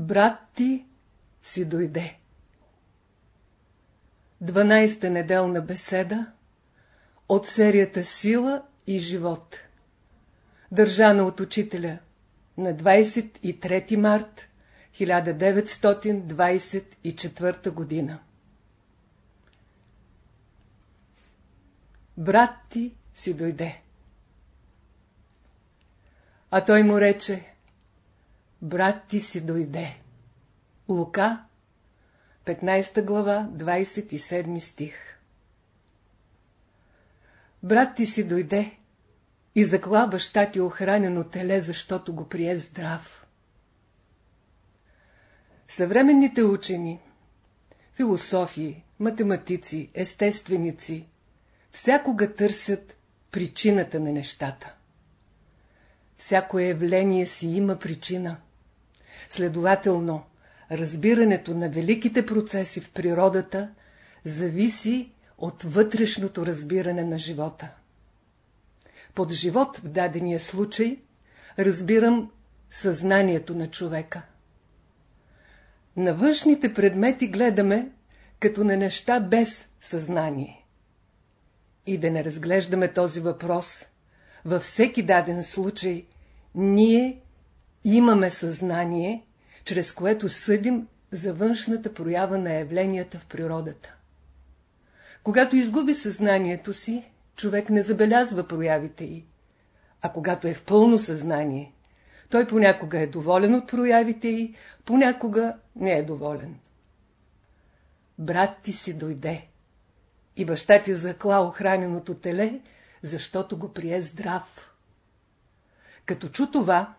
Брат ти си дойде. 12-та неделна беседа от серията Сила и живот. Държана от учителя на 23 март 1924 година. Брат ти си дойде. А той му рече, брат ти си дойде. Лука, 15 глава, 27 стих. Брат ти си дойде и закла баща ти охранено теле, защото го прие здрав. Съвременните учени, философии, математици, естественици, всякога търсят причината на нещата. Всяко явление си има причина. Следователно, разбирането на великите процеси в природата зависи от вътрешното разбиране на живота. Под живот в дадения случай разбирам съзнанието на човека. На външните предмети гледаме като на неща без съзнание. И да не разглеждаме този въпрос, във всеки даден случай ние имаме съзнание, чрез което съдим за външната проява на явленията в природата. Когато изгуби съзнанието си, човек не забелязва проявите й. А когато е в пълно съзнание, той понякога е доволен от проявите й, понякога не е доволен. Брат ти си дойде и баща ти закла охраненото теле, защото го прие здрав. Като чу това,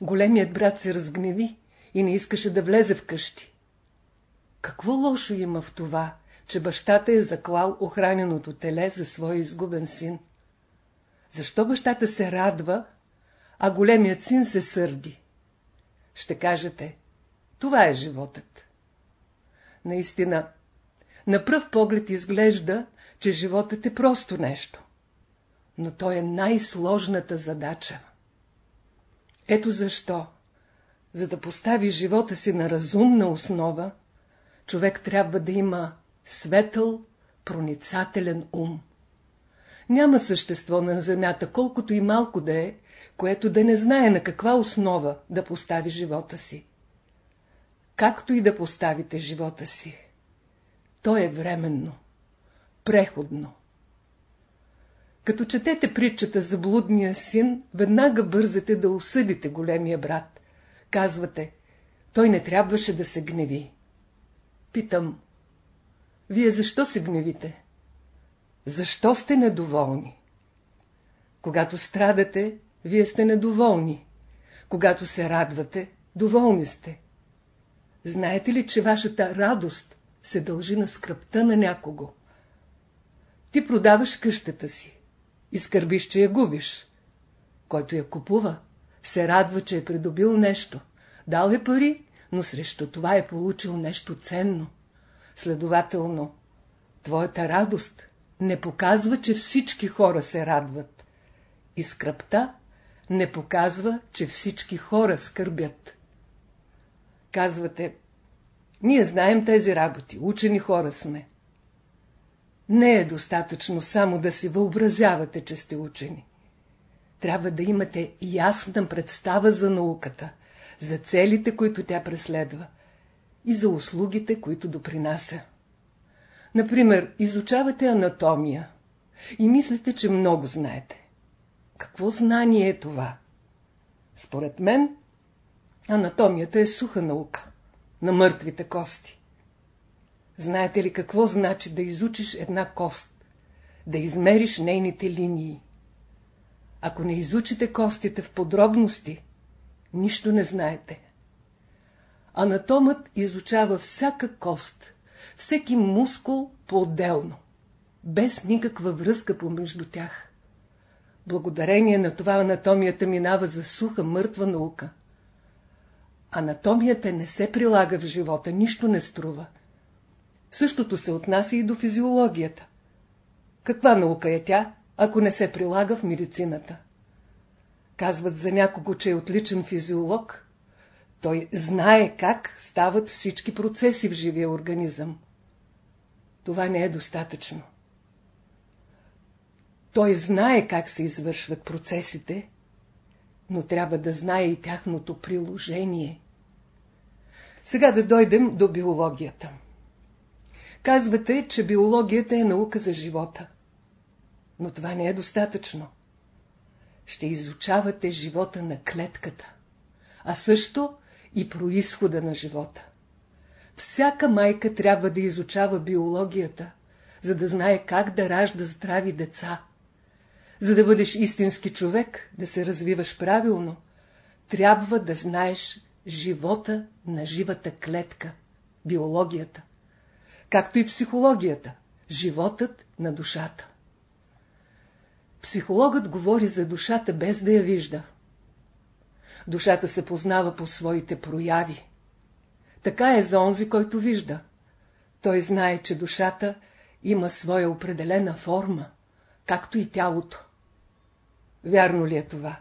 големият брат се разгневи и не искаше да влезе в къщи. Какво лошо има в това, че бащата е заклал охраненото теле за своя изгубен син? Защо бащата се радва, а големият син се сърди? Ще кажете, това е животът. Наистина, на пръв поглед изглежда, че животът е просто нещо. Но то е най-сложната задача. Ето защо, за да постави живота си на разумна основа, човек трябва да има светъл, проницателен ум. Няма същество на земята, колкото и малко да е, което да не знае на каква основа да постави живота си. Както и да поставите живота си, то е временно, преходно. Като четете притчата за блудния син, веднага бързате да осъдите големия брат. Казвате, той не трябваше да се гневи. Питам, вие защо се гневите? Защо сте недоволни? Когато страдате, вие сте недоволни. Когато се радвате, доволни сте. Знаете ли, че вашата радост се дължи на скръпта на някого? Ти продаваш къщата си и скърбиш, че я губиш. Който я купува, се радва, че е придобил нещо. Дал е пари, но срещу това е получил нещо ценно. Следователно, твоята радост не показва, че всички хора се радват. И скръпта не показва, че всички хора скърбят. Казвате, ние знаем тези работи, учени хора сме. Не е достатъчно само да си въобразявате, че сте учени. Трябва да имате ясна представа за науката, за целите, които тя преследва и за услугите, които допринася. Например, изучавате анатомия и мислите, че много знаете. Какво знание е това? Според мен, анатомията е суха наука на мъртвите кости. Знаете ли какво значи да изучиш една кост, да измериш нейните линии? Ако не изучите костите в подробности, нищо не знаете. Анатомът изучава всяка кост, всеки мускул по-отделно, без никаква връзка помежду тях. Благодарение на това анатомията минава за суха, мъртва наука. Анатомията не се прилага в живота, нищо не струва. Същото се отнася и до физиологията. Каква наука е тя, ако не се прилага в медицината? Казват за някого, че е отличен физиолог, Той знае как стават всички процеси в живия организъм. Това не е достатъчно. Той знае как се извършват процесите, но трябва да знае и тяхното приложение. Сега да дойдем до биологията. Казвате, че биологията е наука за живота. Но това не е достатъчно. Ще изучавате живота на клетката, а също и происхода на живота. Всяка майка трябва да изучава биологията, за да знае как да ражда здрави деца. За да бъдеш истински човек, да се развиваш правилно, трябва да знаеш живота на живата клетка, биологията, както и психологията, животът на душата. Психологът говори за душата без да я вижда. Душата се познава по своите прояви. Така е за онзи, който вижда. Той знае, че душата има своя определена форма, както и тялото. Вярно ли е това?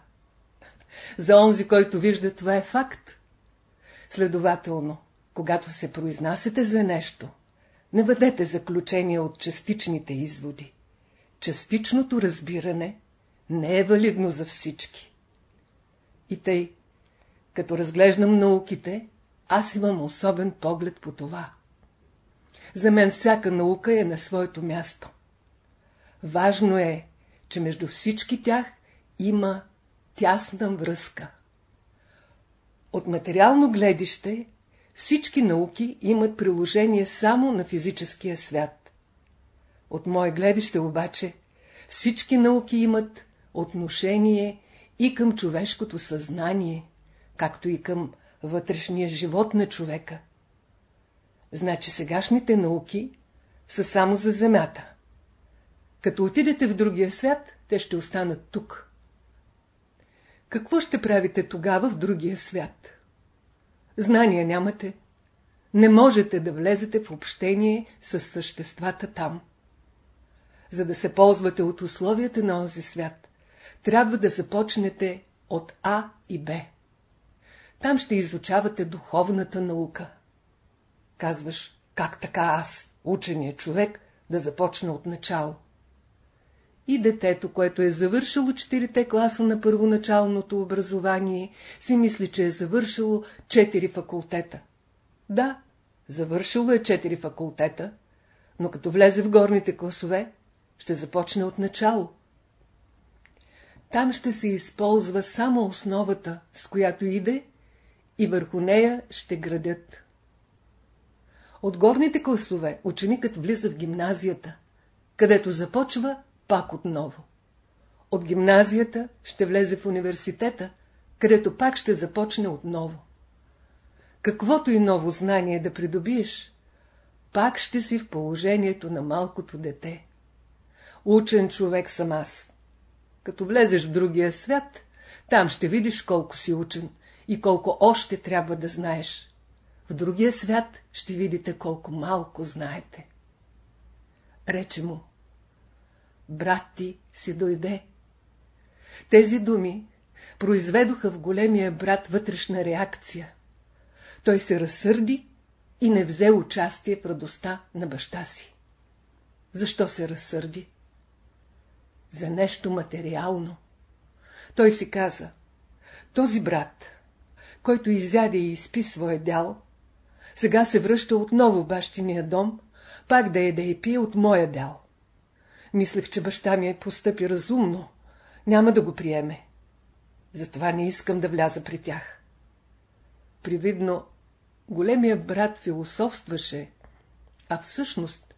За онзи, който вижда, това е факт. Следователно, когато се произнасяте за нещо, не бъдете заключения от частичните изводи. Частичното разбиране не е валидно за всички. И тъй, като разглеждам науките, аз имам особен поглед по това. За мен всяка наука е на своето място. Важно е, че между всички тях има тясна връзка. От материално гледище всички науки имат приложение само на физическия свят. От мое гледище обаче всички науки имат отношение и към човешкото съзнание, както и към вътрешния живот на човека. Значи сегашните науки са само за земята. Като отидете в другия свят, те ще останат тук. Какво ще правите тогава в другия свят? Знания нямате. Не можете да влезете в общение с съществата там. За да се ползвате от условията на този свят, трябва да започнете от А и Б. Там ще изучавате духовната наука. Казваш, как така аз, учения човек, да започна от начало? И детето, което е завършило четирите класа на първоначалното образование, си мисли, че е завършило четири факултета. Да, завършило е четири факултета, но като влезе в горните класове, ще започне от начало. Там ще се използва само основата, с която иде, и върху нея ще градят. От горните класове ученикът влиза в гимназията, където започва пак отново. От гимназията ще влезе в университета, където пак ще започне отново. Каквото и ново знание да придобиеш, пак ще си в положението на малкото дете. Учен човек съм аз. Като влезеш в другия свят, там ще видиш колко си учен и колко още трябва да знаеш. В другия свят ще видите колко малко знаете. Рече му, брат ти си дойде. Тези думи произведоха в големия брат вътрешна реакция. Той се разсърди и не взе участие в радостта на баща си. Защо се разсърди? За нещо материално. Той си каза, този брат, който изяде и изпи своя дял, сега се връща отново в бащиния дом, пак да еде и пие от моя дял. Мислех, че баща ми е постъпи разумно. Няма да го приеме. Затова не искам да вляза при тях. Привидно, големия брат философстваше, а всъщност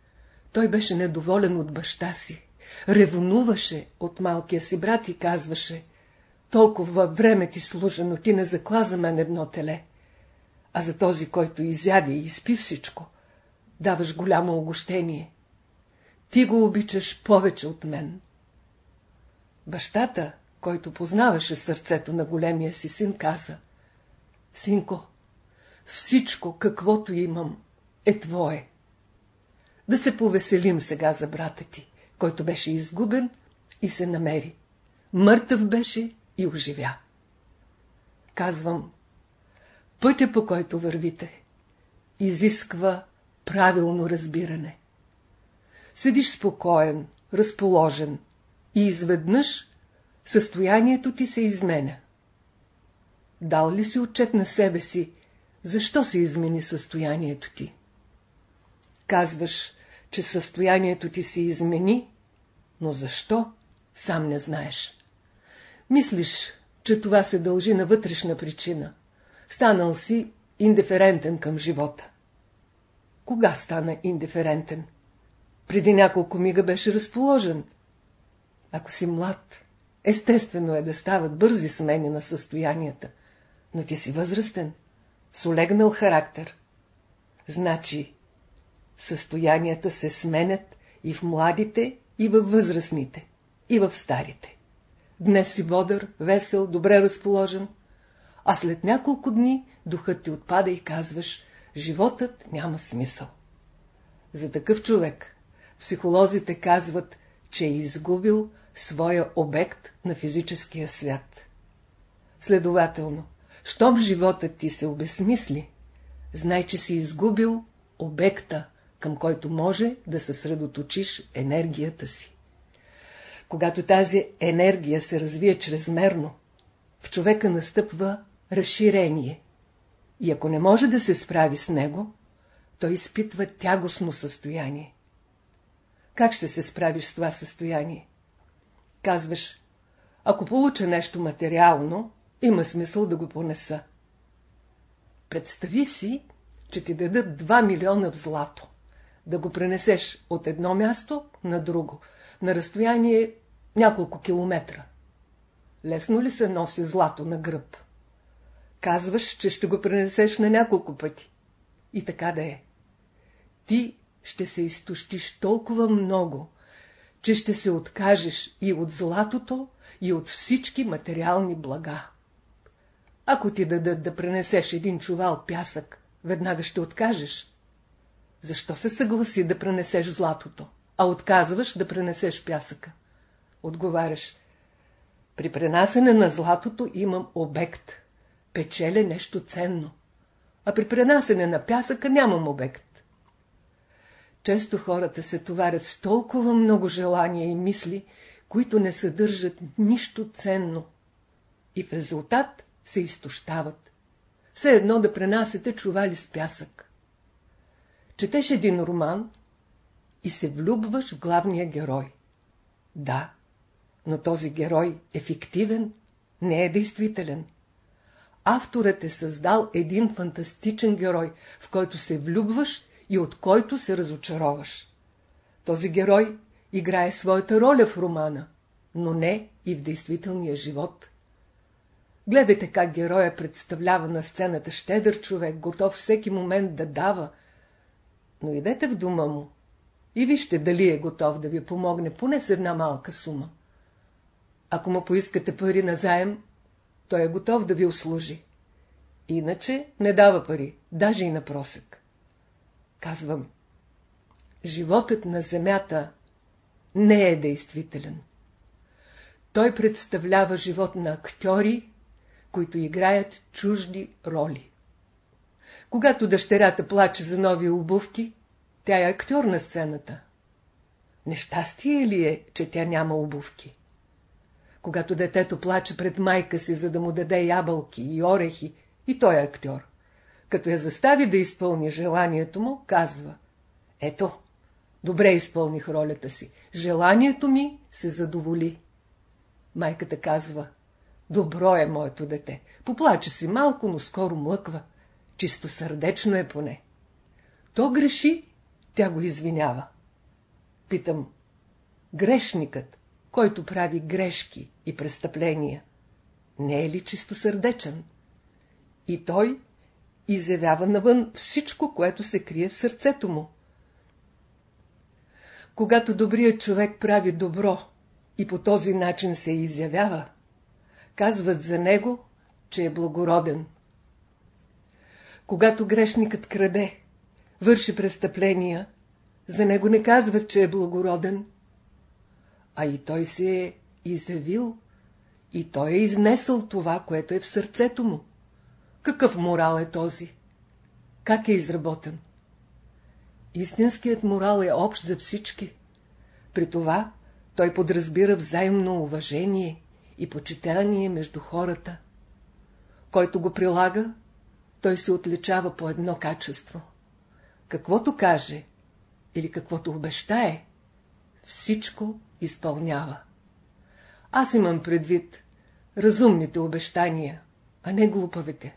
той беше недоволен от баща си. Ревнуваше от малкия си брат и казваше Толкова време ти служа, но ти не закла за мен едно теле. А за този, който изяде и изпи всичко, даваш голямо огощение. Ти го обичаш повече от мен. Бащата, който познаваше сърцето на големия си син, каза Синко, всичко, каквото имам, е твое. Да се повеселим сега за брата ти, който беше изгубен и се намери. Мъртъв беше и оживя. Казвам, Пътя по който вървите изисква правилно разбиране. Седиш спокоен, разположен и изведнъж състоянието ти се изменя. Дал ли си отчет на себе си, защо се измени състоянието ти? Казваш, че състоянието ти се измени, но защо, сам не знаеш. Мислиш, че това се дължи на вътрешна причина. Станал си индиферентен към живота. Кога стана индиферентен? Преди няколко мига беше разположен. Ако си млад, естествено е да стават бързи смени на състоянията, но ти си възрастен, с олегнал характер. Значи, състоянията се сменят и в младите, и във възрастните, и в старите. Днес си бодър, весел, добре разположен, а след няколко дни духът ти отпада и казваш, животът няма смисъл. За такъв човек психолозите казват, че е изгубил своя обект на физическия свят. Следователно, щом животът ти се обесмисли, знай, че си изгубил обекта, към който може да съсредоточиш енергията си. Когато тази енергия се развие чрезмерно, в човека настъпва разширение. И ако не може да се справи с него, той изпитва тягостно състояние. Как ще се справиш с това състояние? Казваш, ако получа нещо материално, има смисъл да го понеса. Представи си, че ти дадат 2 милиона в злато. Да го пренесеш от едно място на друго, на разстояние няколко километра. Лесно ли се носи злато на гръб? Казваш, че ще го пренесеш на няколко пъти. И така да е. Ти ще се изтощиш толкова много, че ще се откажеш и от златото, и от всички материални блага. Ако ти дадат да пренесеш един чувал пясък, веднага ще откажеш. Защо се съгласи да пренесеш златото, а отказваш да пренесеш пясъка? Отговаряш. При пренасене на златото имам обект. Печеля нещо ценно. А при пренасене на пясъка нямам обект. Често хората се товарят с толкова много желания и мисли, които не съдържат нищо ценно. И в резултат се изтощават. Все едно да пренасете чували с пясък. Четеш един роман и се влюбваш в главния герой. Да, но този герой е фиктивен, не е действителен. Авторът е създал един фантастичен герой, в който се влюбваш и от който се разочароваш. Този герой играе своята роля в романа, но не и в действителния живот. Гледайте как героя представлява на сцената щедър човек, готов всеки момент да дава. Но идете в дома му и вижте дали е готов да ви помогне поне с една малка сума. Ако му поискате пари на заем, той е готов да ви услужи. Иначе не дава пари, даже и на просък. Казвам, животът на земята не е действителен. Той представлява живот на актьори, които играят чужди роли. Когато дъщерята плаче за нови обувки, тя е актьор на сцената. Нещастие ли е, че тя няма обувки? Когато детето плаче пред майка си, за да му даде ябълки и орехи, и той е актьор. Като я застави да изпълни желанието му, казва Ето, добре изпълних ролята си. Желанието ми се задоволи. Майката казва Добро е моето дете. Поплаче си малко, но скоро млъква. Чисто сърдечно е поне. То греши, тя го извинява. Питам, грешникът, който прави грешки и престъпления, не е ли чисто сърдечен? И той изявява навън всичко, което се крие в сърцето му. Когато добрият човек прави добро и по този начин се изявява, казват за него, че е благороден. Когато грешникът краде, върши престъпления, за него не казват, че е благороден, а и той се е изявил, и той е изнесъл това, което е в сърцето му. Какъв морал е този? Как е изработен? Истинският морал е общ за всички. При това той подразбира взаимно уважение и почитание между хората. Който го прилага, той се отличава по едно качество. Каквото каже или каквото обещае, всичко изпълнява. Аз имам предвид разумните обещания, а не глупавите.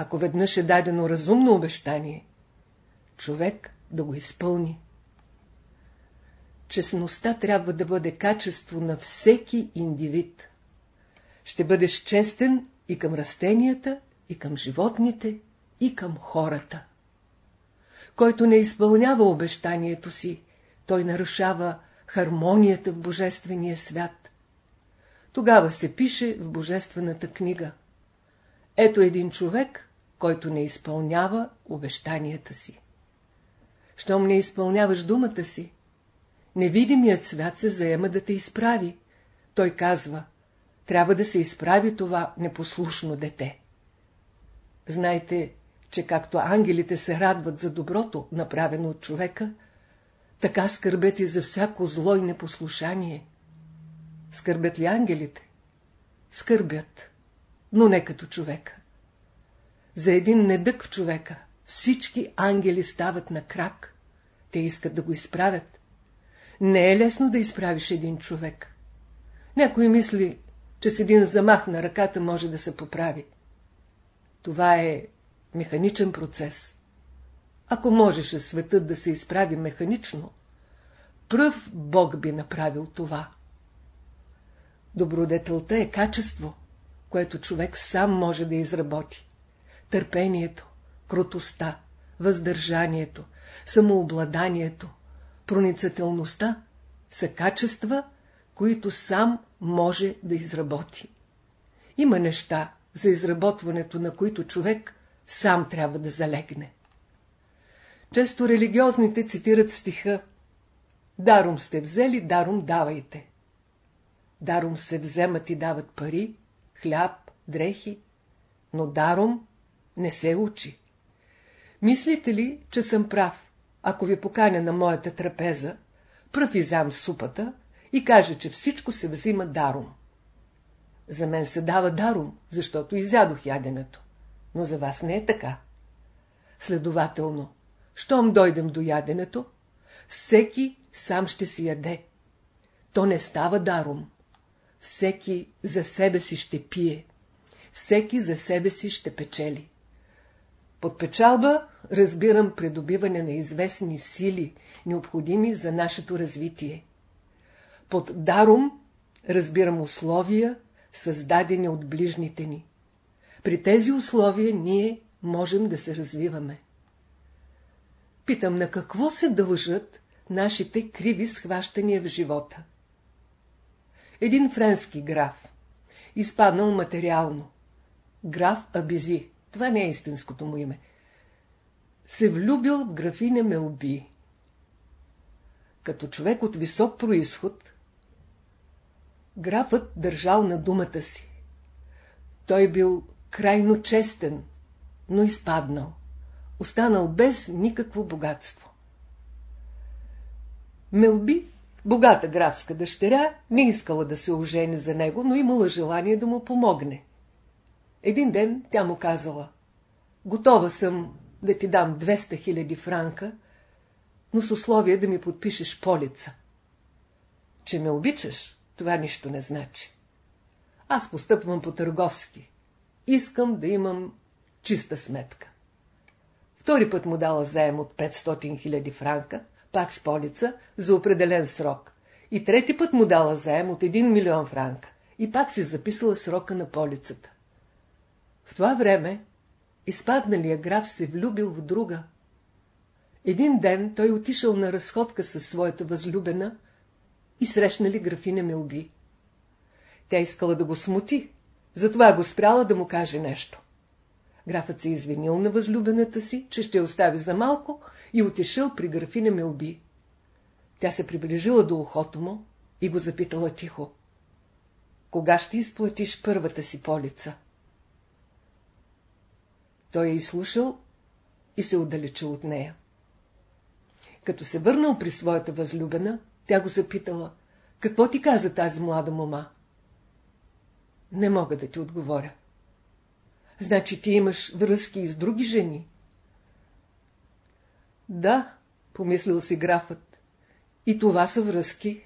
Ако веднъж е дадено разумно обещание, човек да го изпълни. Честността трябва да бъде качество на всеки индивид. Ще бъдеш честен и към растенията, и към животните, и към хората. Който не изпълнява обещанието си, той нарушава хармонията в Божествения свят. Тогава се пише в Божествената книга. Ето един човек, който не изпълнява обещанията си. Щом не изпълняваш думата си, невидимият свят се заема да те изправи. Той казва, трябва да се изправи това непослушно дете. Знайте, че както ангелите се радват за доброто, направено от човека, така скърбете за всяко зло и непослушание. Скърбят ли ангелите? Скърбят, но не като човека. За един недък в човека всички ангели стават на крак. Те искат да го изправят. Не е лесно да изправиш един човек. Някой мисли, че с един замах на ръката може да се поправи. Това е механичен процес. Ако можеше светът да се изправи механично, пръв Бог би направил това. Добродетелта е качество, което човек сам може да изработи. Търпението, крутостта, въздържанието, самообладанието, проницателността са качества, които сам може да изработи. Има неща, за изработването на които човек сам трябва да залегне. Често религиозните цитират стиха Даром сте взели, даром давайте. Даром се вземат и дават пари, хляб, дрехи, но даром не се учи. Мислите ли, че съм прав, ако ви поканя на моята трапеза, пръв изям супата и кажа, че всичко се взима даром? За мен се дава даром, защото изядох яденето, но за вас не е така. Следователно, щом дойдем до яденето, всеки сам ще си яде. То не става даром. Всеки за себе си ще пие. Всеки за себе си ще печели. Под печалба разбирам придобиване на известни сили, необходими за нашето развитие. Под даром разбирам условия, създадени от ближните ни. При тези условия ние можем да се развиваме. Питам, на какво се дължат нашите криви схващания в живота? Един френски граф, изпаднал материално, граф Абизи, това не е истинското му име, се влюбил в графиня Мелби. Като човек от висок происход, графът държал на думата си. Той бил крайно честен, но изпаднал, останал без никакво богатство. Мелби, богата графска дъщеря, не искала да се ожени за него, но имала желание да му помогне. Един ден тя му казала, готова съм да ти дам 200 000 франка, но с условие да ми подпишеш полица. Че ме обичаш, това нищо не значи. Аз постъпвам по-търговски. Искам да имам чиста сметка. Втори път му дала заем от 500 000 франка, пак с полица, за определен срок. И трети път му дала заем от 1 милион франка. И пак си записала срока на полицата. В това време изпадналия граф се влюбил в друга. Един ден той отишъл на разходка със своята възлюбена и срещнали графиня Мелби. Тя искала да го смути, затова го спряла да му каже нещо. Графът се извинил на възлюбената си, че ще остави за малко и отишъл при графиня Мелби. Тя се приближила до ухото му и го запитала тихо. Кога ще изплатиш първата си полица? Той е изслушал и се отдалечил от нея. Като се върнал при своята възлюбена, тя го запитала, какво ти каза тази млада мома? Не мога да ти отговоря. Значи ти имаш връзки и с други жени? Да, помислил си графът. И това са връзки,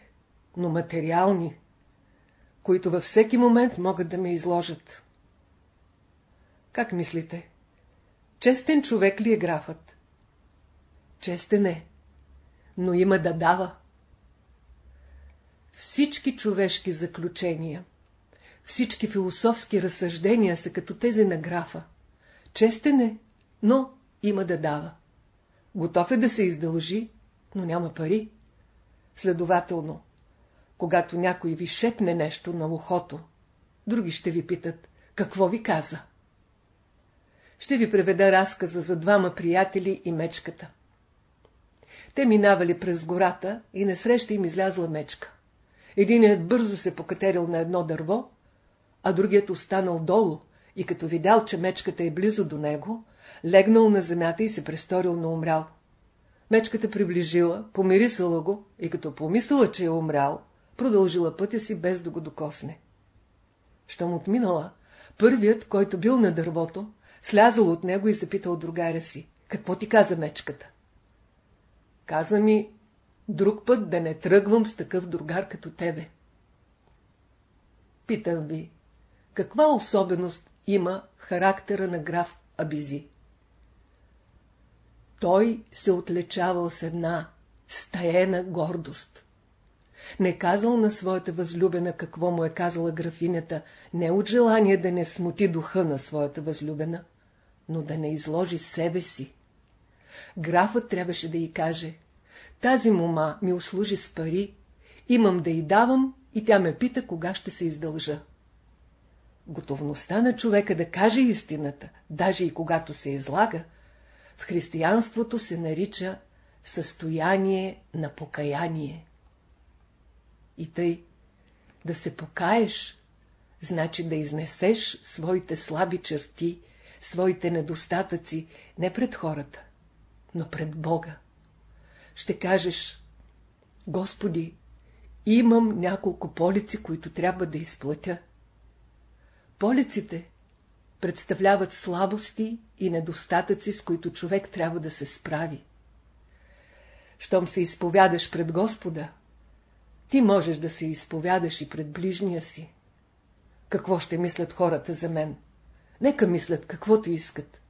но материални, които във всеки момент могат да ме изложат. Как мислите? Честен човек ли е графът? Честен е, но има да дава. Всички човешки заключения, всички философски разсъждения са като тези на графа. Честен е, но има да дава. Готов е да се издължи, но няма пари. Следователно, когато някой ви шепне нещо на ухото, други ще ви питат, какво ви каза? Ще ви преведа разказа за двама приятели и мечката. Те минавали през гората и насреща им излязла мечка. Единият бързо се покатерил на едно дърво, а другият останал долу и като видял, че мечката е близо до него, легнал на земята и се престорил на умрял. Мечката приближила, помирисала го и като помислила, че е умрял, продължила пътя си без да го докосне. Щом отминала, първият, който бил на дървото, слязал от него и запитал другаря си, какво ти каза мечката? Каза ми, друг път да не тръгвам с такъв другар като тебе. Питам ви, каква особеност има характера на граф Абизи? Той се отличавал с една стаена гордост. Не казал на своята възлюбена какво му е казала графинята, не от желание да не смути духа на своята възлюбена, но да не изложи себе си. Графът трябваше да й каже, тази мома ми услужи с пари, имам да й давам и тя ме пита кога ще се издължа. Готовността на човека да каже истината, даже и когато се излага, в християнството се нарича състояние на покаяние. И тъй, да се покаеш, значи да изнесеш своите слаби черти, своите недостатъци не пред хората, но пред Бога. Ще кажеш, Господи, имам няколко полици, които трябва да изплатя. Полиците представляват слабости и недостатъци, с които човек трябва да се справи. Щом се изповядаш пред Господа, ти можеш да се изповядаш и пред ближния си. Какво ще мислят хората за мен? Нека мислят каквото искат.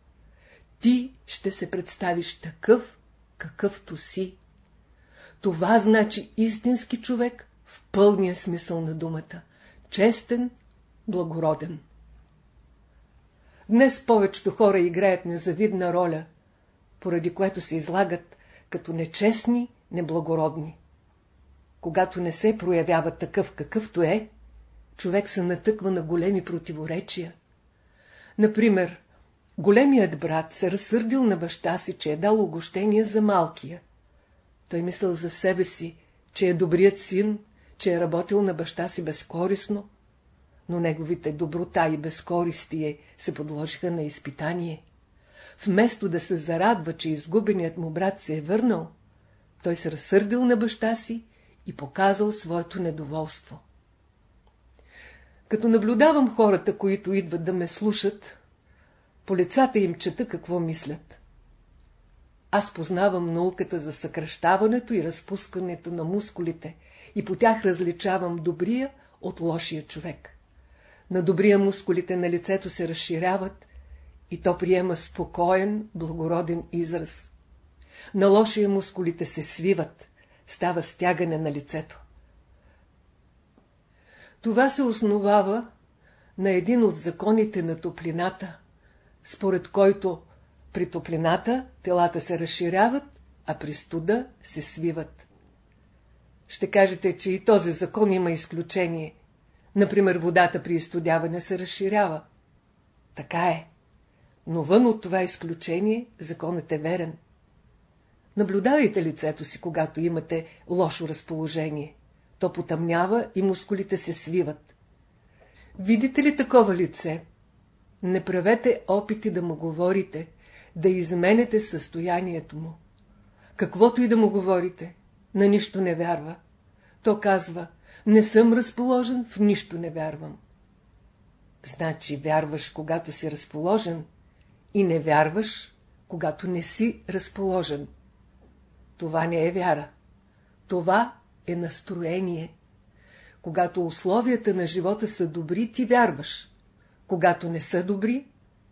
Ти ще се представиш такъв, какъвто си. Това значи истински човек в пълния смисъл на думата. Честен, благороден. Днес повечето хора играят незавидна роля, поради което се излагат като нечестни, неблагородни. Когато не се проявява такъв какъвто е, човек се натъква на големи противоречия. Например, големият брат се разсърдил на баща си, че е дал огощение за малкия. Той мислил за себе си, че е добрият син, че е работил на баща си безкорисно, но неговите доброта и безкористие се подложиха на изпитание. Вместо да се зарадва, че изгубеният му брат се е върнал, той се разсърдил на баща си и показал своето недоволство. Като наблюдавам хората, които идват да ме слушат, по лицата им чета какво мислят. Аз познавам науката за съкръщаването и разпускането на мускулите и по тях различавам добрия от лошия човек. На добрия мускулите на лицето се разширяват и то приема спокоен, благороден израз. На лошия мускулите се свиват, става стягане на лицето. Това се основава на един от законите на топлината, според който при топлината телата се разширяват, а при студа се свиват. Ще кажете, че и този закон има изключение. Например, водата при изтодяване се разширява. Така е. Но вън от това изключение законът е верен. Наблюдавайте лицето си, когато имате лошо разположение. То потъмнява и мускулите се свиват. Видите ли такова лице? Не правете опити да му говорите, да изменете състоянието му. Каквото и да му говорите, на нищо не вярва. То казва, не съм разположен, в нищо не вярвам. Значи вярваш, когато си разположен и не вярваш, когато не си разположен. Това не е вяра. Това е настроение. Когато условията на живота са добри, ти вярваш. Когато не са добри,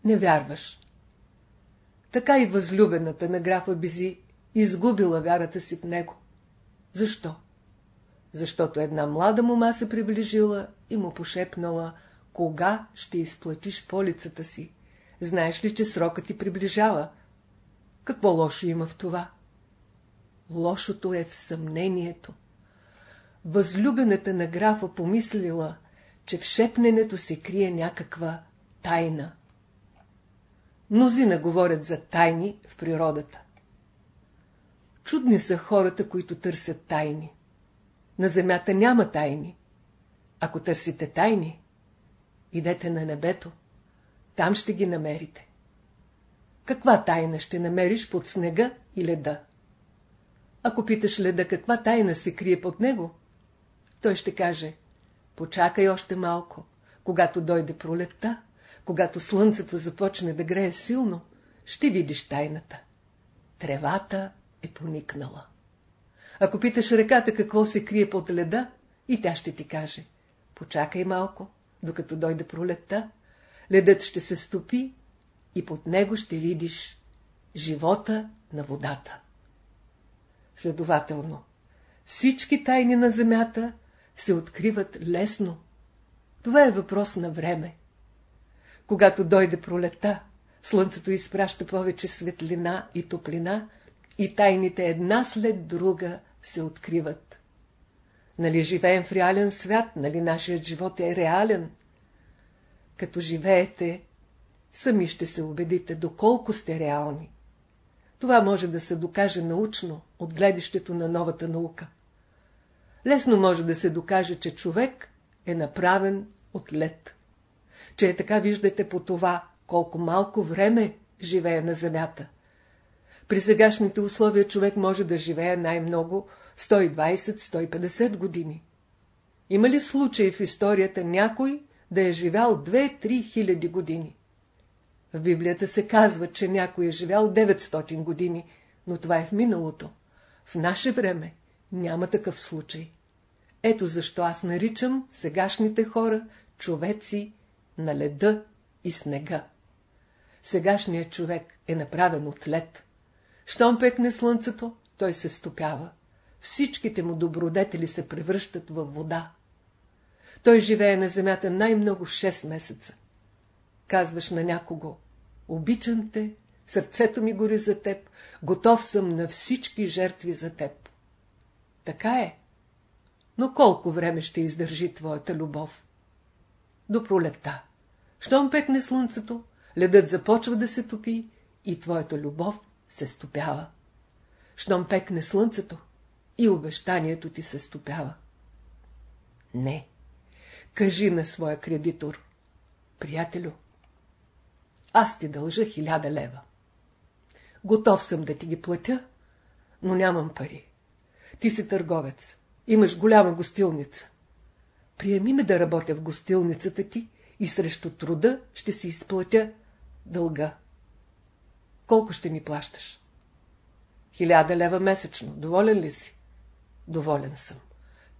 не вярваш. Така и възлюбената на графа Бизи изгубила вярата си в него. Защо? Защото една млада мома се приближила и му пошепнала, кога ще изплатиш полицата си. Знаеш ли, че срокът ти приближава? Какво лошо има в това? Лошото е в съмнението. Възлюбената на графа помислила, че в шепненето се крие някаква тайна. Мнозина говорят за тайни в природата. Чудни са хората, които търсят тайни. На земята няма тайни. Ако търсите тайни, идете на небето. Там ще ги намерите. Каква тайна ще намериш под снега и леда? Ако питаш леда каква тайна се крие под него, той ще каже, почакай още малко, когато дойде пролетта, когато слънцето започне да грее силно, ще видиш тайната. Тревата е поникнала. Ако питаш реката какво се крие под леда, и тя ще ти каже, почакай малко, докато дойде пролетта, ледът ще се стопи и под него ще видиш живота на водата. Следователно, всички тайни на земята се откриват лесно. Това е въпрос на време. Когато дойде пролета, слънцето изпраща повече светлина и топлина и тайните една след друга се откриват. Нали живеем в реален свят, нали нашият живот е реален? Като живеете, сами ще се убедите доколко сте реални. Това може да се докаже научно, от гледището на новата наука. Лесно може да се докаже, че човек е направен от лед. Че е така виждате по това, колко малко време живее на земята. При сегашните условия човек може да живее най-много 120-150 години. Има ли случай в историята някой да е живял 2-3 хиляди години? В Библията се казва, че някой е живял 900 години, но това е в миналото. В наше време няма такъв случай. Ето защо аз наричам сегашните хора човеци на леда и снега. Сегашният човек е направен от лед. Щом пекне слънцето, той се стопява. Всичките му добродетели се превръщат във вода. Той живее на земята най-много 6 месеца. Казваш на някого, обичам те, сърцето ми гори за теб, готов съм на всички жертви за теб. Така е. Но колко време ще издържи твоята любов? До пролетта. Щом пекне слънцето, ледът започва да се топи и твоята любов се стопява. Щом пекне слънцето и обещанието ти се стопява. Не. Кажи на своя кредитор. Приятелю, аз ти дължа хиляда лева. Готов съм да ти ги платя, но нямам пари. Ти си търговец. Имаш голяма гостилница. Приеми ме да работя в гостилницата ти и срещу труда ще си изплатя дълга. Колко ще ми плащаш? Хиляда лева месечно. Доволен ли си? Доволен съм.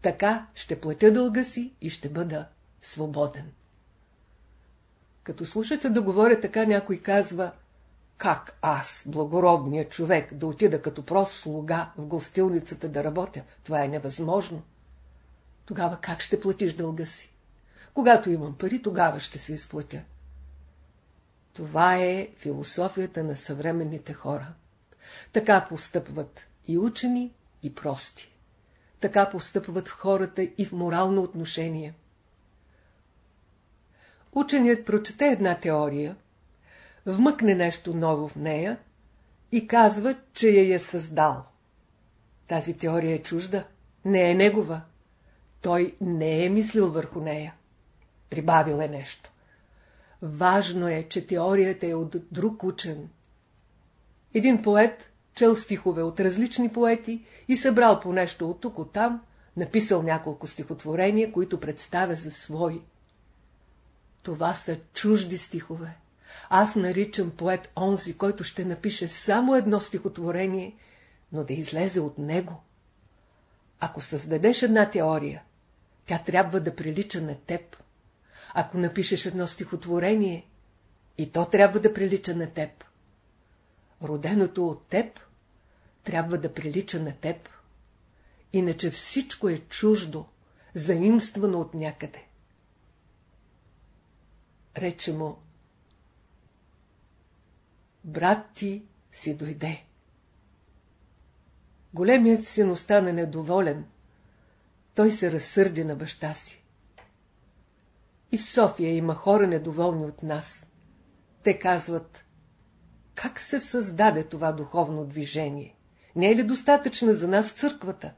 Така ще платя дълга си и ще бъда свободен. Като слушате да говоря така, някой казва, как аз, благородният човек, да отида като прост слуга в гостилницата да работя? Това е невъзможно. Тогава как ще платиш дълга си? Когато имам пари, тогава ще се изплатя. Това е философията на съвременните хора. Така постъпват и учени, и прости. Така постъпват хората и в морално отношение. Ученият прочете една теория, вмъкне нещо ново в нея и казва, че я е създал. Тази теория е чужда, не е негова. Той не е мислил върху нея. Прибавил е нещо. Важно е, че теорията е от друг учен. Един поет чел стихове от различни поети и събрал по нещо от тук, от там, написал няколко стихотворения, които представя за свои. Това са чужди стихове. Аз наричам поет онзи, който ще напише само едно стихотворение, но да излезе от него. Ако създадеш една теория, тя трябва да прилича на теб. Ако напишеш едно стихотворение, и то трябва да прилича на теб. Роденото от теб трябва да прилича на теб. Иначе всичко е чуждо, заимствано от някъде. Рече му, брат ти си дойде. Големият син остана недоволен. Той се разсърди на баща си. И в София има хора недоволни от нас. Те казват, как се създаде това духовно движение? Не е ли достатъчна за нас църквата?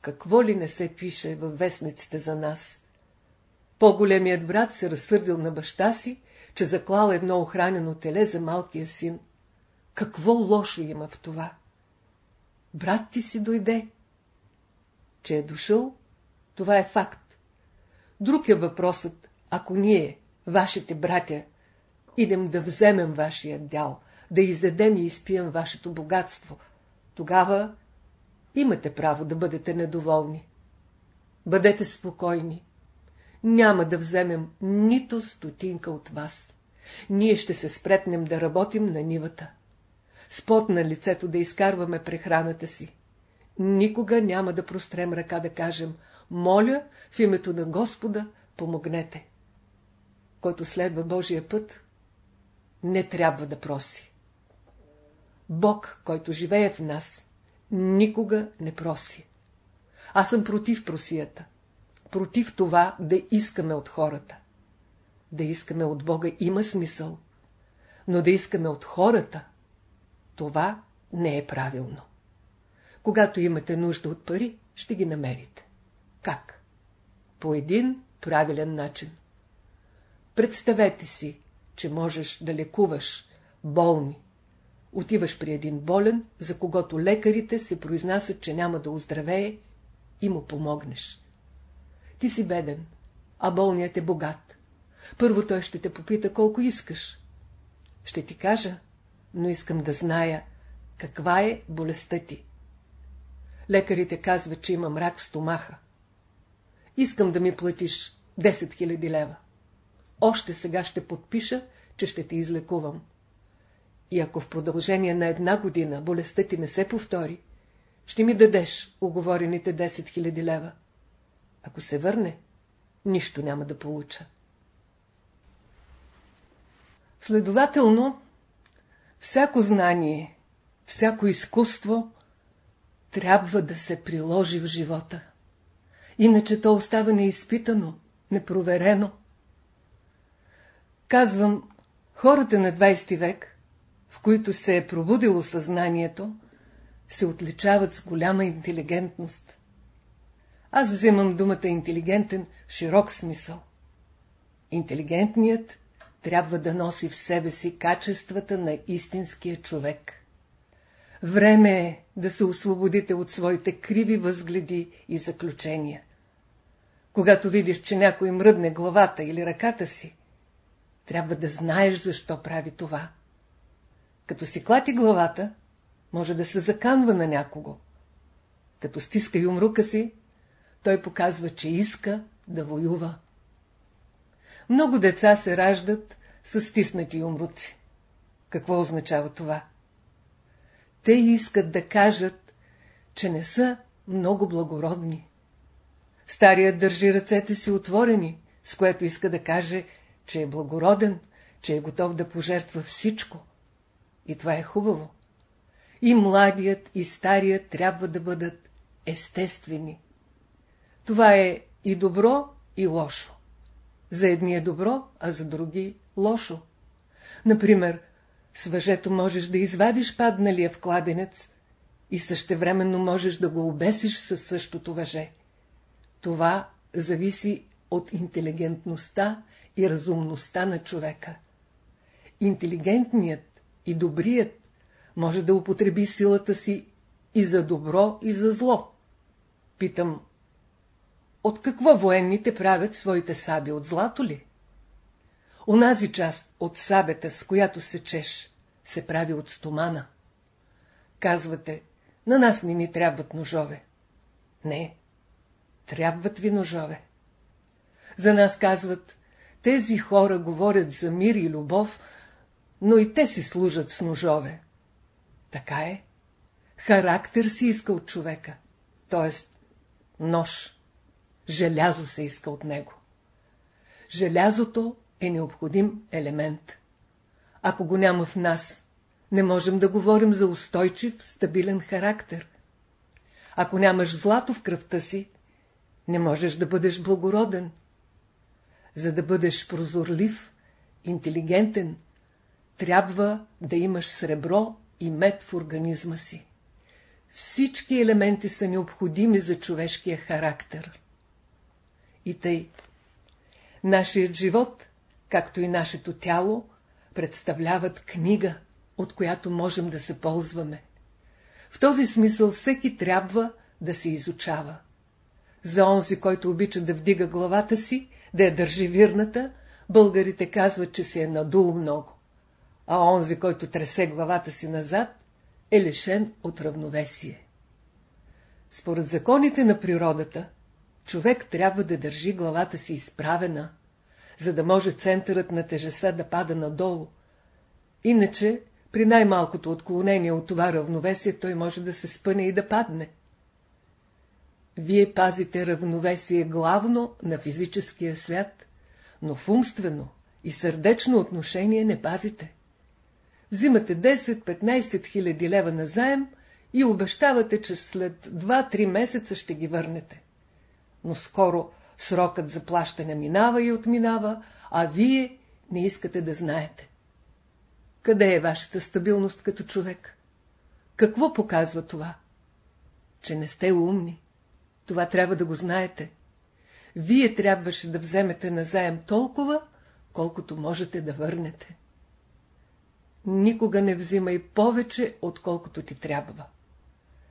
Какво ли не се пише във вестниците за нас? По-големият брат се разсърдил на баща си, че заклал едно охранено теле за малкия син. Какво лошо има в това? Брат ти си дойде. Че е дошъл, това е факт. Друг е въпросът, ако ние, вашите братя, идем да вземем вашия дял, да изедем и изпием вашето богатство, тогава имате право да бъдете недоволни. Бъдете спокойни. Няма да вземем нито стотинка от вас. Ние ще се спретнем да работим на нивата. С пот на лицето да изкарваме прехраната си. Никога няма да прострем ръка да кажем, моля, в името на Господа, помогнете. Който следва Божия път, не трябва да проси. Бог, който живее в нас, никога не проси. Аз съм против просията. Против това да искаме от хората. Да искаме от Бога има смисъл. Но да искаме от хората, това не е правилно. Когато имате нужда от пари, ще ги намерите. Как? По един правилен начин. Представете си, че можеш да лекуваш болни. Отиваш при един болен, за когото лекарите се произнасят, че няма да оздравее и му помогнеш. Ти си беден, а болният е богат. Първо той ще те попита колко искаш. Ще ти кажа, но искам да зная каква е болестта ти. Лекарите казват, че имам рак в стомаха. Искам да ми платиш 10 000 лева. Още сега ще подпиша, че ще те излекувам. И ако в продължение на една година болестта ти не се повтори, ще ми дадеш оговорените 10 000 лева. Ако се върне, нищо няма да получа. Следователно, всяко знание, всяко изкуство трябва да се приложи в живота. Иначе то остава неизпитано, непроверено. Казвам, хората на 20 век, в които се е пробудило съзнанието, се отличават с голяма интелигентност. Аз вземам думата интелигентен в широк смисъл. Интелигентният трябва да носи в себе си качествата на истинския човек. Време е да се освободите от своите криви възгледи и заключения. Когато видиш, че някой мръдне главата или ръката си, трябва да знаеш защо прави това. Като си клати главата, може да се заканва на някого. Като стиска юмрука си, той показва, че иска да воюва. Много деца се раждат с стиснати умруци. Какво означава това? Те искат да кажат, че не са много благородни. Старият държи ръцете си отворени, с което иска да каже, че е благороден, че е готов да пожертва всичко. И това е хубаво. И младият, и старият трябва да бъдат естествени. Това е и добро, и лошо. За едни е добро, а за други лошо. Например, с въжето можеш да извадиш падналия в кладенец и същевременно можеш да го обесиш със същото въже. Това зависи от интелигентността и разумността на човека. Интелигентният и добрият може да употреби силата си и за добро, и за зло. Питам, от какво военните правят своите саби? От злато ли? Онази част от сабета, с която се чеш, се прави от стомана. Казвате, на нас не ни трябват ножове. Не, трябват ви ножове. За нас казват, тези хора говорят за мир и любов, но и те си служат с ножове. Така е. Характер си иска от човека, т.е. нож. Желязо се иска от него. Желязото е необходим елемент. Ако го няма в нас, не можем да говорим за устойчив, стабилен характер. Ако нямаш злато в кръвта си, не можеш да бъдеш благороден. За да бъдеш прозорлив, интелигентен, трябва да имаш сребро и мед в организма си. Всички елементи са необходими за човешкия характер. И тъй. Нашият живот, както и нашето тяло, представляват книга, от която можем да се ползваме. В този смисъл всеки трябва да се изучава. За онзи, който обича да вдига главата си, да я държи вирната, българите казват, че се е надул много. А онзи, който тресе главата си назад, е лишен от равновесие. Според законите на природата, човек трябва да държи главата си изправена, за да може центърът на тежестта да пада надолу. Иначе, при най-малкото отклонение от това равновесие, той може да се спъне и да падне. Вие пазите равновесие главно на физическия свят, но в умствено и сърдечно отношение не пазите. Взимате 10-15 хиляди лева на заем и обещавате, че след 2-3 месеца ще ги върнете. Но скоро срокът за плащане минава и отминава, а вие не искате да знаете. Къде е вашата стабилност като човек? Какво показва това? Че не сте умни. Това трябва да го знаете. Вие трябваше да вземете назаем толкова, колкото можете да върнете. Никога не взимай повече, отколкото ти трябва.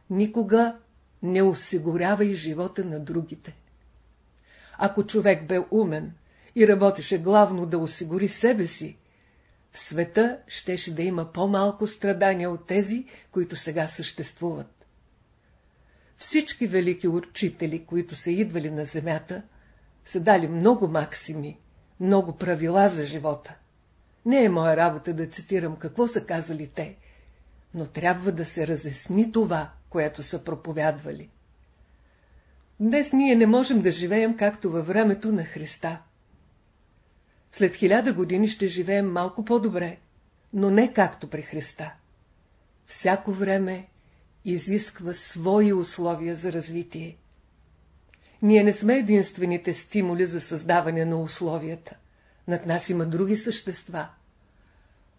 Никога не осигурявай живота на другите. Ако човек бе умен и работеше главно да осигури себе си, в света щеше да има по-малко страдания от тези, които сега съществуват. Всички велики учители, които са идвали на земята, са дали много максими, много правила за живота. Не е моя работа да цитирам какво са казали те, но трябва да се разясни това, което са проповядвали. Днес ние не можем да живеем както във времето на Христа. След хиляда години ще живеем малко по-добре, но не както при Христа. Всяко време изисква свои условия за развитие. Ние не сме единствените стимули за създаване на условията. Над нас има други същества.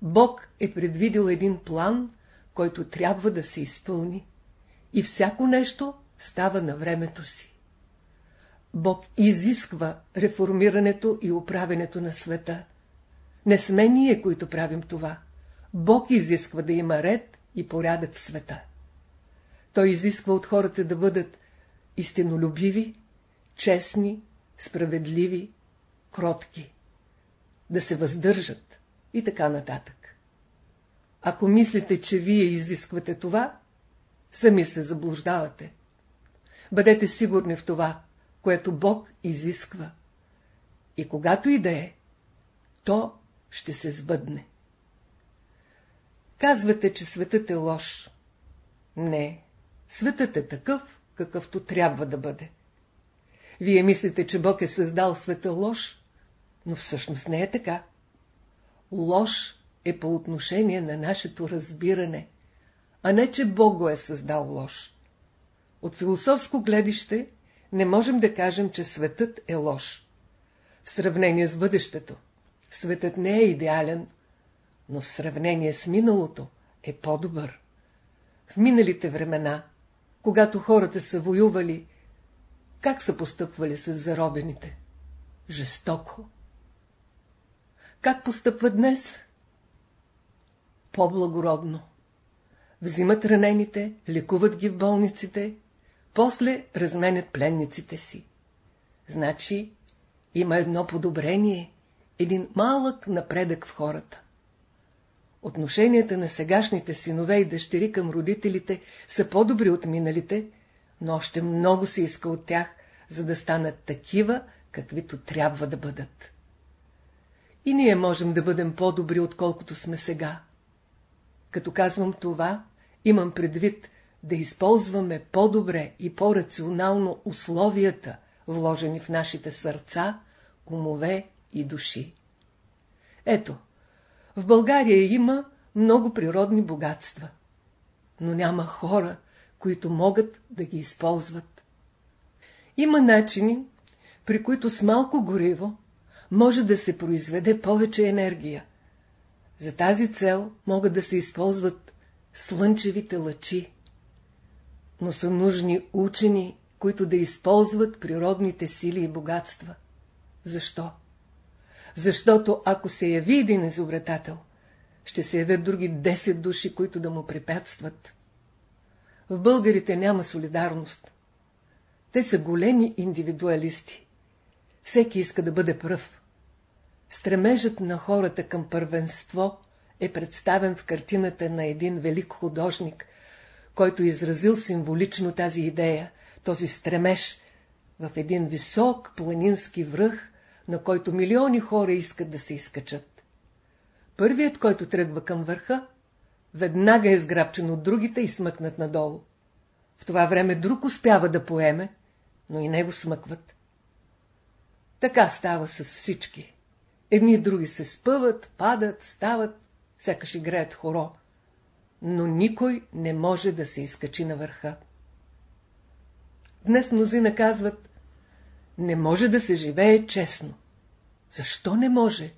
Бог е предвидил един план, който трябва да се изпълни. И всяко нещо става на времето си. Бог изисква реформирането и управенето на света. Не сме ние, които правим това. Бог изисква да има ред и порядък в света. Той изисква от хората да бъдат истинолюбиви, честни, справедливи, кротки, да се въздържат и така нататък. Ако мислите, че вие изисквате това, сами се заблуждавате. Бъдете сигурни в това, което Бог изисква. И когато и да е, то ще се сбъдне. Казвате, че светът е лош. Не, светът е такъв, какъвто трябва да бъде. Вие мислите, че Бог е създал света лош, но всъщност не е така. Лош е по отношение на нашето разбиране, а не, че Бог го е създал лош. От философско гледище не можем да кажем, че светът е лош. В сравнение с бъдещето, светът не е идеален, но в сравнение с миналото е по-добър. В миналите времена, когато хората са воювали, как са постъпвали с заробените? Жестоко. Как постъпват днес? По-благородно. Взимат ранените, лекуват ги в болниците, после разменят пленниците си. Значи има едно подобрение, един малък напредък в хората. Отношенията на сегашните синове и дъщери към родителите са по-добри от миналите, но още много се иска от тях, за да станат такива, каквито трябва да бъдат. И ние можем да бъдем по-добри, отколкото сме сега. Като казвам това, имам предвид да използваме по-добре и по-рационално условията, вложени в нашите сърца, умове и души. Ето, в България има много природни богатства, но няма хора, които могат да ги използват. Има начини, при които с малко гориво може да се произведе повече енергия. За тази цел могат да се използват слънчевите лъчи. Но са нужни учени, които да използват природните сили и богатства. Защо? Защото ако се яви един изобретател, ще се явят други 10 души, които да му препятстват. В българите няма солидарност. Те са големи индивидуалисти. Всеки иска да бъде пръв. Стремежът на хората към първенство е представен в картината на един велик художник, който изразил символично тази идея, този стремеж в един висок планински връх, на който милиони хора искат да се изкачат. Първият, който тръгва към върха, веднага е сграбчен от другите и смъкнат надолу. В това време друг успява да поеме, но и него смъкват. Така става с всички. Едни и други се спъват, падат, стават, сякаш играят хоро. Но никой не може да се изкачи на върха. Днес мнозина казват, не може да се живее честно. Защо не може?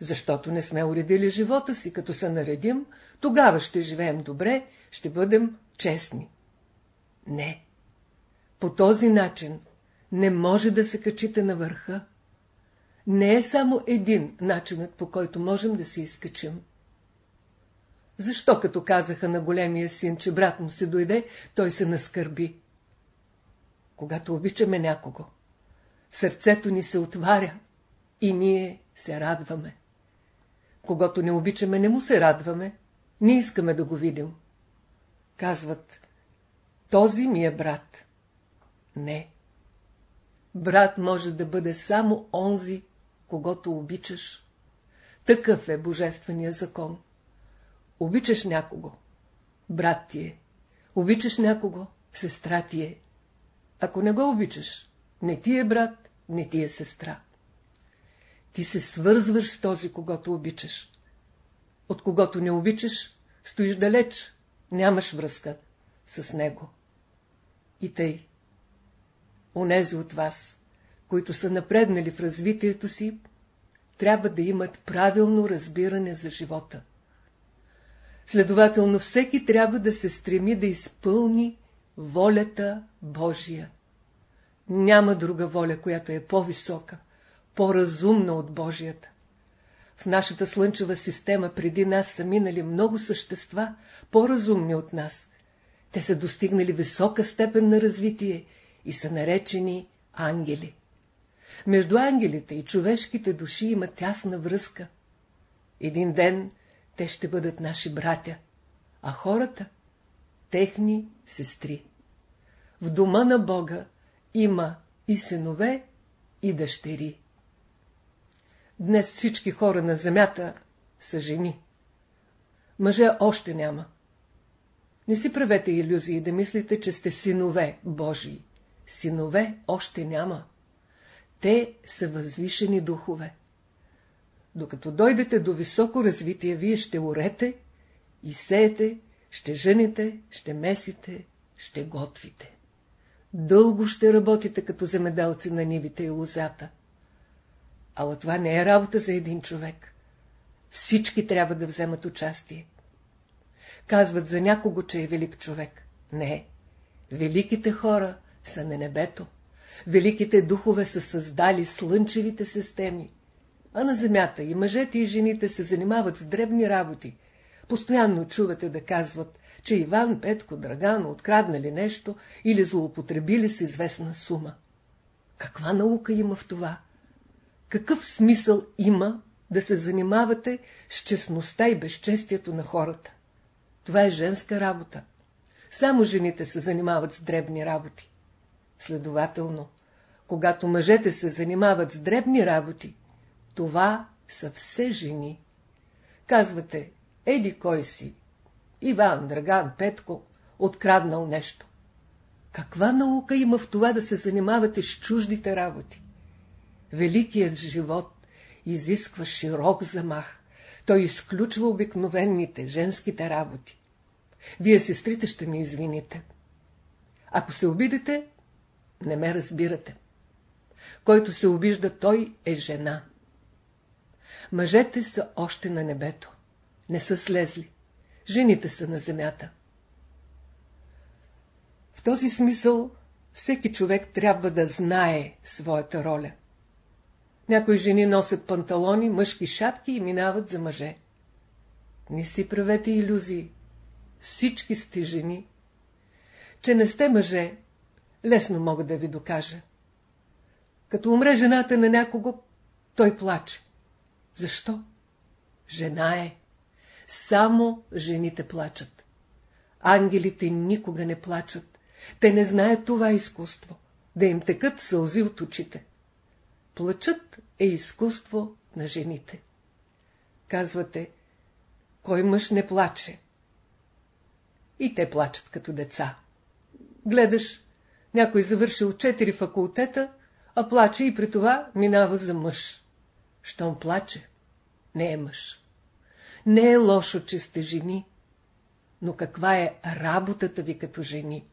Защото не сме уредили живота си, като се наредим, тогава ще живеем добре, ще бъдем честни. Не. По този начин не може да се качите на върха. Не е само един начинът, по който можем да се изкачим. Защо като казаха на големия син, че брат му се дойде, той се наскърби? Когато обичаме някого, сърцето ни се отваря и ние се радваме. Когато не обичаме, не му се радваме, не искаме да го видим. Казват, този ми е брат. Не. Брат може да бъде само онзи, когато обичаш. Такъв е божествения закон. Обичаш някого, брат ти е. Обичаш някого, сестра ти е. Ако не го обичаш, не ти е брат, не ти е сестра. Ти се свързваш с този, когато обичаш. От когато не обичаш, стоиш далеч, нямаш връзка с него. И тъй. Онези от вас, които са напреднали в развитието си, трябва да имат правилно разбиране за живота. Следователно, всеки трябва да се стреми да изпълни волята Божия. Няма друга воля, която е по-висока, по-разумна от Божията. В нашата слънчева система преди нас са минали много същества, по-разумни от нас. Те са достигнали висока степен на развитие и са наречени ангели. Между ангелите и човешките души има тясна връзка. Един ден те ще бъдат наши братя, а хората – техни сестри. В дома на Бога има и синове, и дъщери. Днес всички хора на земята са жени. Мъже още няма. Не си правете иллюзии да мислите, че сте синове Божии. Синове още няма. Те са възвишени духове. Докато дойдете до високо развитие, вие ще орете и сеете, ще жените, ще месите, ще готвите. Дълго ще работите като земеделци на нивите и лозата. Ала това не е работа за един човек. Всички трябва да вземат участие. Казват за някого, че е велик човек. Не. Великите хора са на небето. Великите духове са създали слънчевите системи. А на земята и мъжете и жените се занимават с дребни работи. Постоянно чувате да казват, че Иван, Петко, Драган откраднали нещо или злоупотребили с известна сума. Каква наука има в това? Какъв смисъл има да се занимавате с честността и безчестието на хората? Това е женска работа. Само жените се занимават с дребни работи. Следователно, когато мъжете се занимават с дребни работи, това са все жени. Казвате, еди кой си, Иван, Драган, Петко, откраднал нещо. Каква наука има в това да се занимавате с чуждите работи? Великият живот изисква широк замах. Той изключва обикновените, женските работи. Вие, сестрите, ще ми извините. Ако се обидите, не ме разбирате. Който се обижда, той е жена. Мъжете са още на небето. Не са слезли. Жените са на земята. В този смисъл всеки човек трябва да знае своята роля. Някои жени носят панталони, мъжки шапки и минават за мъже. Не си правете иллюзии. Всички сте жени. Че не сте мъже, лесно мога да ви докажа. Като умре жената на някого, той плаче. Защо? Жена е. Само жените плачат. Ангелите никога не плачат. Те не знаят това изкуство. Да им текат сълзи от очите. Плачът е изкуство на жените. Казвате, кой мъж не плаче? И те плачат като деца. Гледаш, някой завършил четири факултета, а плаче и при това минава за мъж. Щом плаче, не е мъж. Не е лошо, че сте жени, но каква е работата ви като жени?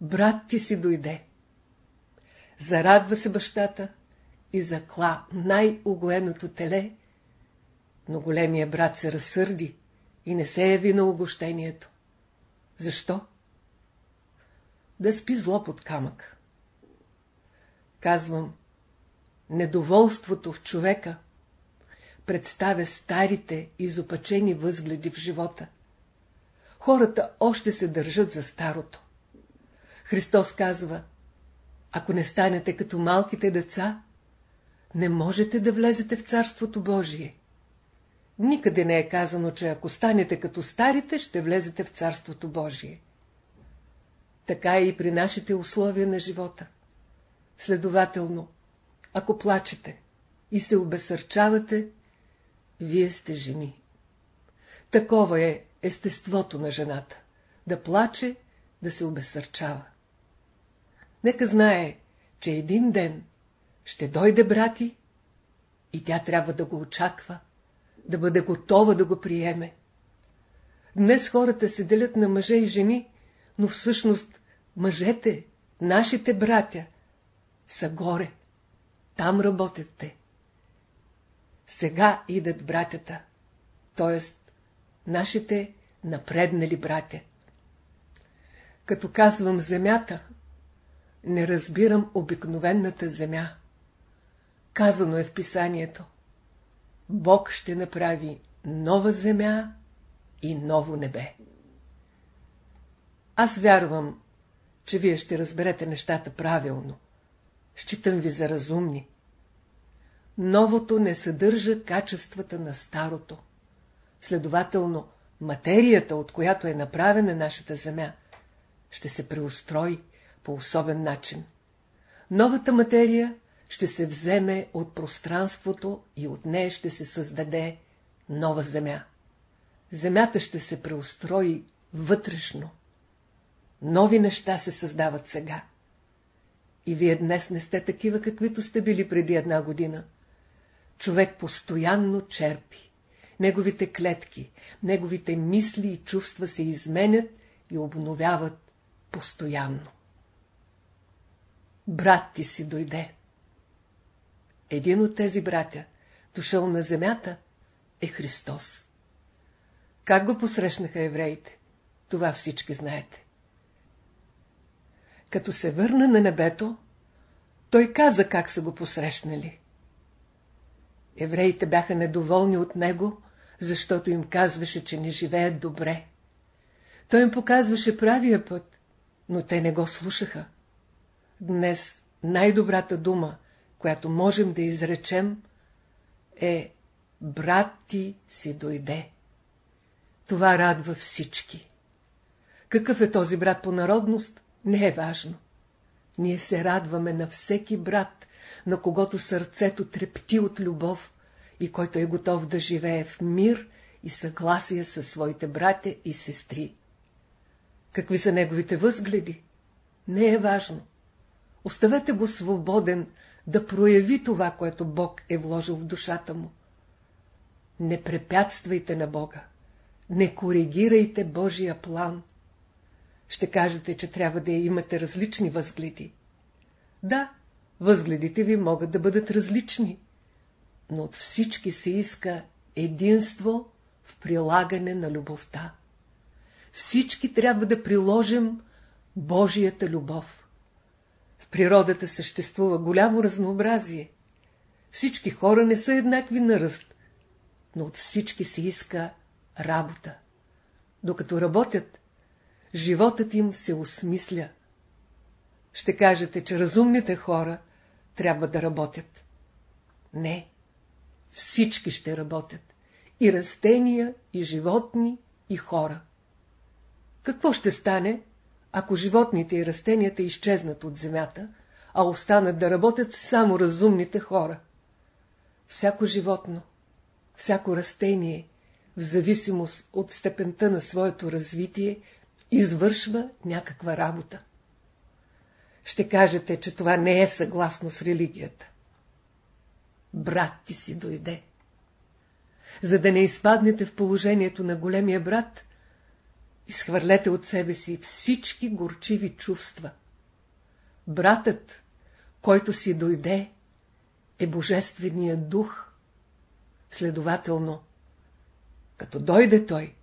Брат ти си дойде. Зарадва се бащата и закла най-угоеното теле, но големия брат се разсърди и не се яви на огощението. Защо? Да спи зло под камък. Казвам, недоволството в човека представя старите, изопачени възгледи в живота. Хората още се държат за старото. Христос казва, ако не станете като малките деца, не можете да влезете в Царството Божие. Никъде не е казано, че ако станете като старите, ще влезете в Царството Божие. Така е и при нашите условия на живота. Следователно, ако плачете и се обесърчавате, вие сте жени. Такова е естеството на жената. Да плаче, да се обесърчава. Нека знае, че един ден ще дойде брати и тя трябва да го очаква, да бъде готова да го приеме. Днес хората се делят на мъже и жени, но всъщност мъжете, нашите братя, са горе. Там работят те. Сега идат братята, т.е. нашите напреднали братя. Като казвам земята, не разбирам обикновената земя. Казано е в писанието. Бог ще направи нова земя и ново небе. Аз вярвам, че вие ще разберете нещата правилно. Считам ви за разумни. Новото не съдържа качествата на старото. Следователно, материята, от която е направена нашата земя, ще се преустрои по особен начин. Новата материя ще се вземе от пространството и от нея ще се създаде нова земя. Земята ще се преустрои вътрешно. Нови неща се създават сега. И вие днес не сте такива, каквито сте били преди една година. Човек постоянно черпи. Неговите клетки, неговите мисли и чувства се изменят и обновяват постоянно. Брат ти си дойде. Един от тези братя, дошъл на земята, е Христос. Как го посрещнаха евреите? Това всички знаете. Като се върна на небето, той каза как са го посрещнали. Евреите бяха недоволни от него, защото им казваше, че не живеят добре. Той им показваше правия път, но те не го слушаха. Днес най-добрата дума, която можем да изречем, е «Брат ти си дойде». Това радва всички. Какъв е този брат по народност, не е важно. Ние се радваме на всеки брат, на когото сърцето трепти от любов и който е готов да живее в мир и съгласие със своите братя и сестри. Какви са неговите възгледи? Не е важно. Оставете го свободен да прояви това, което Бог е вложил в душата му. Не препятствайте на Бога. Не коригирайте Божия план. Ще кажете, че трябва да имате различни възгледи. Да, възгледите ви могат да бъдат различни, но от всички се иска единство в прилагане на любовта. Всички трябва да приложим Божията любов. В природата съществува голямо разнообразие. Всички хора не са еднакви на ръст, но от всички се иска работа. Докато работят, животът им се осмисля. Ще кажете, че разумните хора трябва да работят. Не, всички ще работят. И растения, и животни, и хора. Какво ще стане, ако животните и растенията изчезнат от земята, а останат да работят само разумните хора? Всяко животно, всяко растение, в зависимост от степента на своето развитие, извършва някаква работа. Ще кажете, че това не е съгласно с религията. Брат ти си дойде. За да не изпаднете в положението на големия брат, изхвърлете от себе си всички горчиви чувства. Братът, който си дойде, е Божественият дух. Следователно, като дойде той,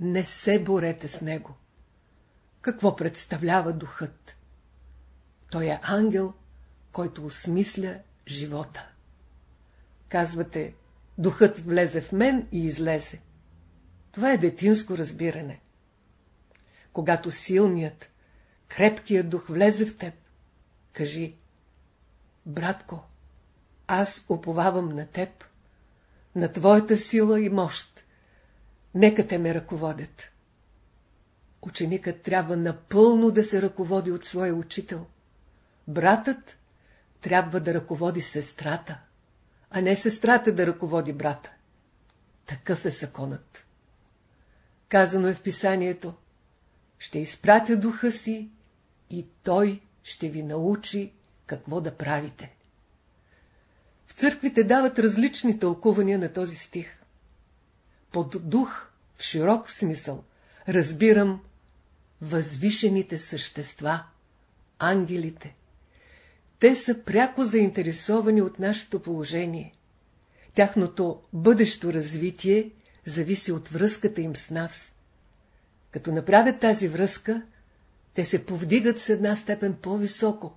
не се борете с него. Какво представлява духът? Той е ангел, който осмисля живота. Казвате, духът влезе в мен и излезе. Това е детинско разбиране. Когато силният, крепкият дух влезе в теб, кажи, братко, аз уповавам на теб, на твоята сила и мощ. Нека те ме ръководят. Ученикът трябва напълно да се ръководи от своя учител. Братът трябва да ръководи сестрата, а не сестрата да ръководи брата. Такъв е законът. Казано е в писанието, ще изпратя духа си и той ще ви научи какво да правите. В църквите дават различни тълкувания на този стих. Под дух, в широк смисъл, разбирам възвишените същества, ангелите. Те са пряко заинтересовани от нашето положение. Тяхното бъдещо развитие зависи от връзката им с нас. Като направят тази връзка, те се повдигат с една степен по-високо.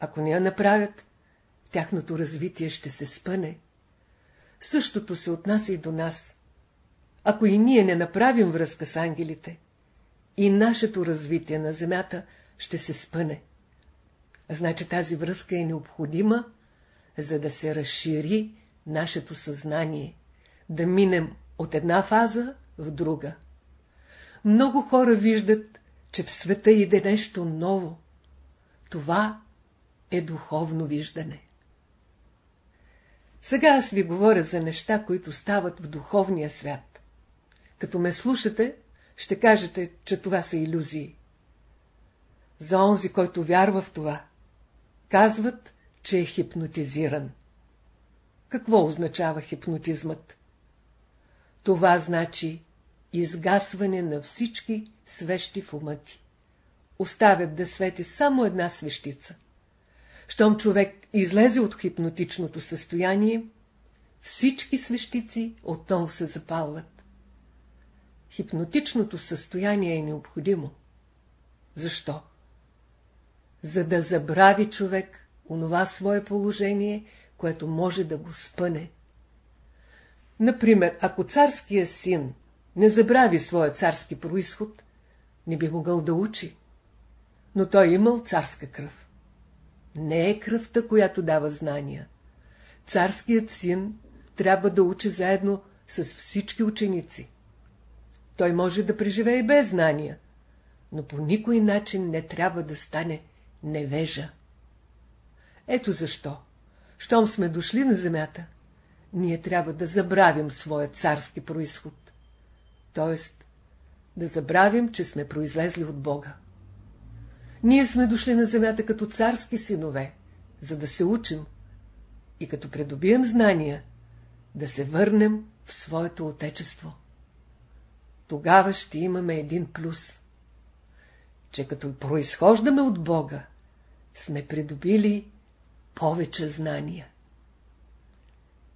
Ако не я направят, тяхното развитие ще се спъне. Същото се отнася и до нас. Ако и ние не направим връзка с ангелите, и нашето развитие на земята ще се спъне. Значи тази връзка е необходима, за да се разшири нашето съзнание, да минем от една фаза в друга. Много хора виждат, че в света иде нещо ново. Това е духовно виждане. Сега аз ви говоря за неща, които стават в духовния свят. Като ме слушате, ще кажете, че това са иллюзии. За онзи, който вярва в това, казват, че е хипнотизиран. Какво означава хипнотизмът? Това значи изгасване на всички свещи в ума ти. Оставят да свети само една свещица. Щом човек излезе от хипнотичното състояние, всички свещици оттом се запалват. Хипнотичното състояние е необходимо. Защо? За да забрави човек онова свое положение, което може да го спъне. Например, ако царския син не забрави своя царски происход, не би могъл да учи. Но той е имал царска кръв. Не е кръвта, която дава знания. Царският син трябва да учи заедно с всички ученици. Той може да преживее без знания, но по никой начин не трябва да стане невежа. Ето защо, щом сме дошли на земята, ние трябва да забравим своя царски происход. Тоест, да забравим, че сме произлезли от Бога. Ние сме дошли на земята като царски синове, за да се учим и като придобием знания, да се върнем в своето отечество. Тогава ще имаме един плюс, че като произхождаме от Бога, сме придобили повече знания.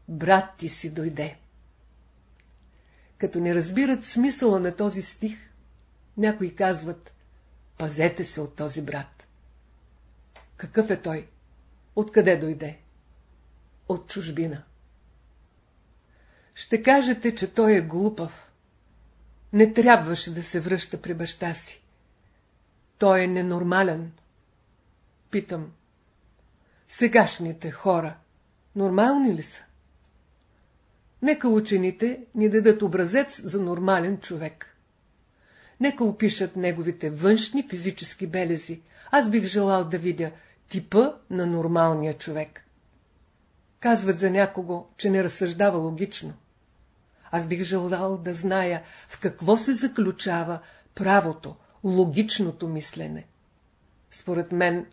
Брат ти си дойде. Като не разбират смисъла на този стих, някои казват, пазете се от този брат. Какъв е той? Откъде дойде? От чужбина. Ще кажете, че той е глупав. Не трябваше да се връща при баща си. Той е ненормален. Питам. Сегашните хора нормални ли са? Нека учените ни дадат образец за нормален човек. Нека опишат неговите външни физически белези. Аз бих желал да видя типа на нормалния човек. Казват за някого, че не разсъждава логично. Аз бих желал да зная в какво се заключава правото, логичното мислене. Според мен,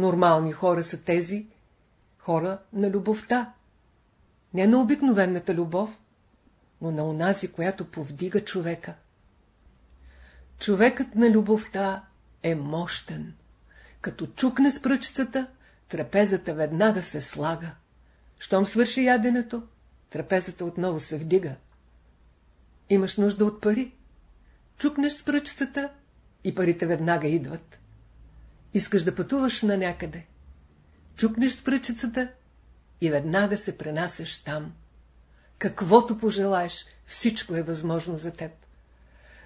нормални хора са тези, хора на любовта. Не на обикновената любов, но на онази, която повдига човека. Човекът на любовта е мощен. Като чукне с пръчцата, трапезата веднага се слага. Щом свърши яденето, трапезата отново се вдига. Имаш нужда от пари. Чукнеш с пръчцата и парите веднага идват. Искаш да пътуваш на някъде. Чукнеш пръчицата и веднага се пренасяш там. Каквото пожелаеш, всичко е възможно за теб.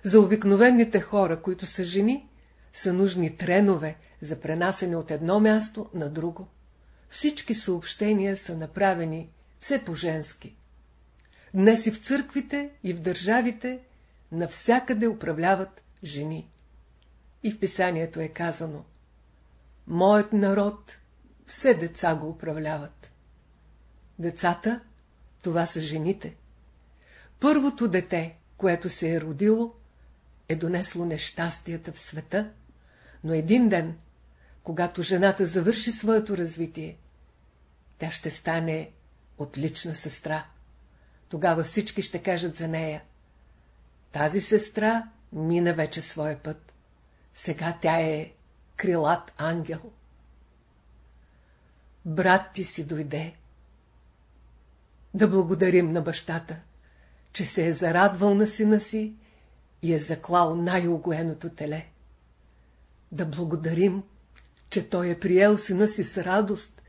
За обикновените хора, които са жени, са нужни тренове за пренасене от едно място на друго. Всички съобщения са направени все по-женски. Днес и в църквите, и в държавите, навсякъде управляват жени. И в писанието е казано Моят народ, все деца го управляват. Децата, това са жените. Първото дете, което се е родило, е донесло нещастията в света, но един ден, когато жената завърши своето развитие, тя ще стане отлична сестра. Тогава всички ще кажат за нея. Тази сестра мина вече своя път. Сега тя е крилат ангел. Брат ти си дойде. Да благодарим на бащата, че се е зарадвал на сина си и е заклал най-огоеното теле. Да благодарим, че той е приел сина си с радост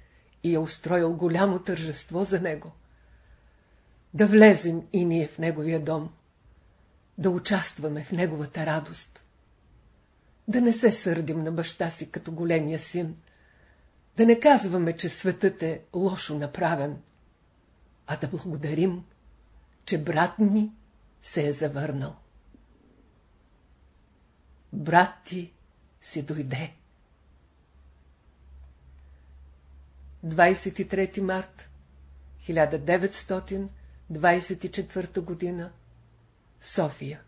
и е устроил голямо тържество за него. Да влезем и ние в неговия дом, да участваме в неговата радост. Да не се сърдим на баща си като големия син, да не казваме, че светът е лошо направен, а да благодарим, че брат ни се е завърнал. Брат ти си дойде. 23 март 1924 година София